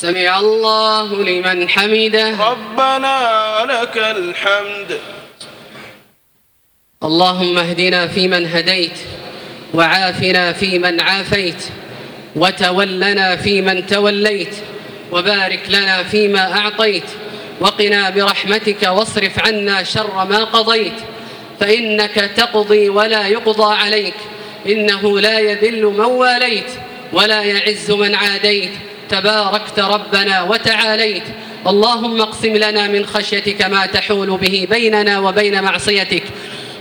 سمع الله لمن حمده. ربنا لك الحمد. اللهم اهدنا فيمن هديت وعافنا فيمن عافيت وتولنا فيمن توليت وبارك لنا فيما أعطيت وقنا برحمتك واصرف عنا شر ما قضيت فإنك تقضي ولا يقضى عليك إنه لا يذل من واليت ولا يعز من عاديت تباركت ربنا وتعاليت. اللهم اقسم لنا من خشيتك ما تحول به بيننا وبين معصيتك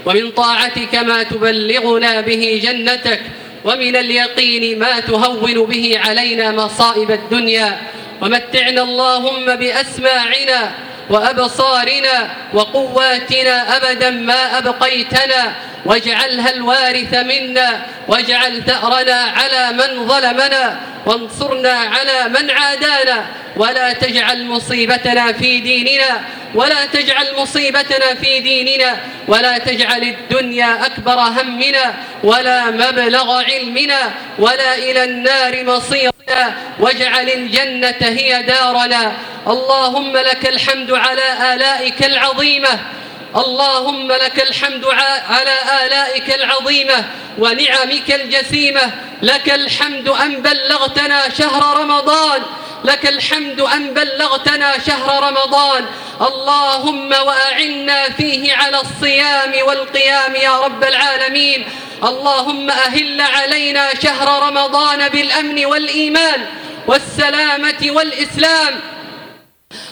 ومن طاعتك ما تبلغنا به جنتك ومن اليقين ما تهون به علينا مصائب الدنيا. ومتعنا اللهم بأسماعنا وأبصارنا وقواتنا أبدا ما أبقيتنا. واجعلها الوارث منا واجعل ثأرنا على من ظلمنا وانصرنا على من عادانا. ولا تجعل مصيبتنا في ديننا ولا تجعل مصيبتنا في ديننا ولا تجعل الدنيا أكبر همنا ولا مبلغ علمنا ولا إلى النار مصيرنا. واجعل الجنة هي دارنا. اللهم لك الحمد على آلائك العظيمة. اللهم لك الحمد على آلائك العظيمة ونعمك الجسيمة. لك الحمد أن بلغتنا شهر رمضان. لك الحمد أن بلغتنا شهر رمضان. اللهم وأعنا فيه على الصيام والقيام يا رب العالمين. اللهم أهل علينا شهر رمضان بالأمن والإيمان والسلامة والإسلام.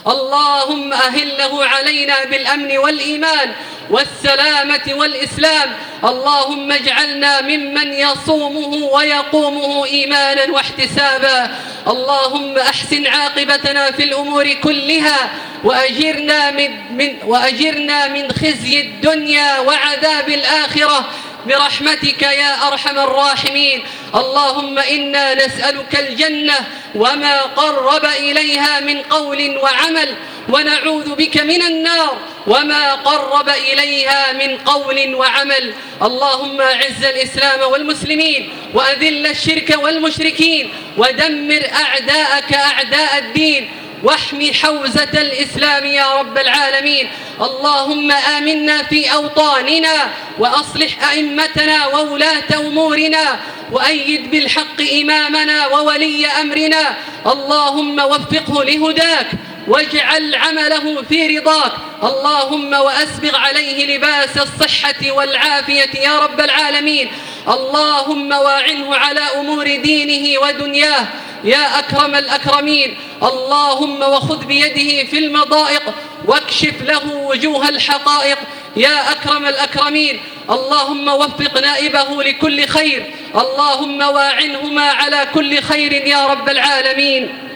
اللهم أهله علينا بالأمن والإيمان والسلامة والإسلام. اللهم اجعلنا ممن يصومه ويقومه إيمانا واحتسابا. اللهم أحسن عاقبتنا في الأمور كلها وأجرنا من, من, وأجرنا من خزي الدنيا وعذاب الآخرة. برحمتك يا أرحم الراحمين. اللهم إنا نسألك الجنة وما قرب إليها من قول وعمل ونعوذ بك من النار وما قرب إليها من قول وعمل. اللهم أعز الإسلام والمسلمين وأذل الشرك والمشركين ودمر أعداءك أعداء الدين. واحمي حوزة الإسلام يا رب العالمين. اللهم آمنا في أوطاننا وأصلح أئمتنا وولاة أمورنا وأيد بالحق إمامنا وولي أمرنا. اللهم وفقه لهداك واجعل عمله في رضاك. اللهم وأسبغ عليه لباس الصحة والعافية يا رب العالمين. اللهم واعنه على أمور دينه ودنياه. يا أكرم الأكرمين. اللهم وخذ بيده في المضائق واكشف له وجوه الحقائق. يا أكرم الأكرمين اللهم وفق نائبه لكل خير. اللهم واعنهما على كل خير يا رب العالمين.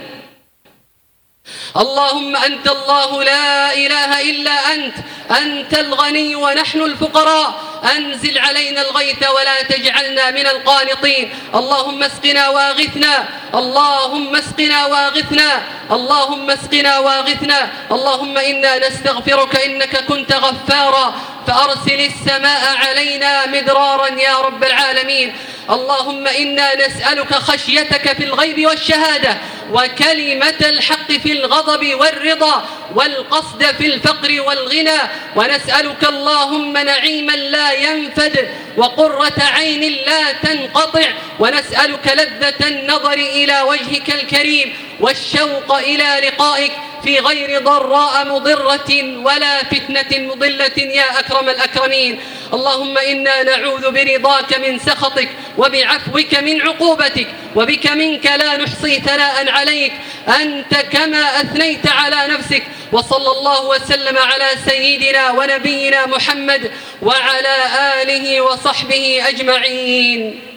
اللهم أنت الله لا إله إلا أنت أنت الغني ونحن الفقراء أنزل علينا الغيث ولا تجعلنا من القانطين. اللهم اسقنا واغثنا اللهم اسقنا واغثنا اللهم اسقنا واغثنا. اللهم إنا نستغفرك إنك كنت غفارا. فأرسل السماء علينا مدرارا يا رب العالمين. اللهم إنا نسألك خشيتك في الغيب والشهادة وكلمة الحق في الغضب والرضا والقصد في الفقر والغنى. ونسألك اللهم نعيما لا ينفد وقرة عين لا تنقطع. ونسألك لذة النظر إلى وجهك الكريم والشوق إلى لقائك. في غير ضراء مضرة ولا فتنة مضلة يا أكرم الأكرمين. اللهم إنا نعوذ برضاك من سخطك وبعفوك من عقوبتك وبك منك لا نحصي ثناء عليك. أنت كما أثنيت على نفسك وصلى الله وسلم على سيدنا ونبينا محمد وعلى آله وصحبه أجمعين.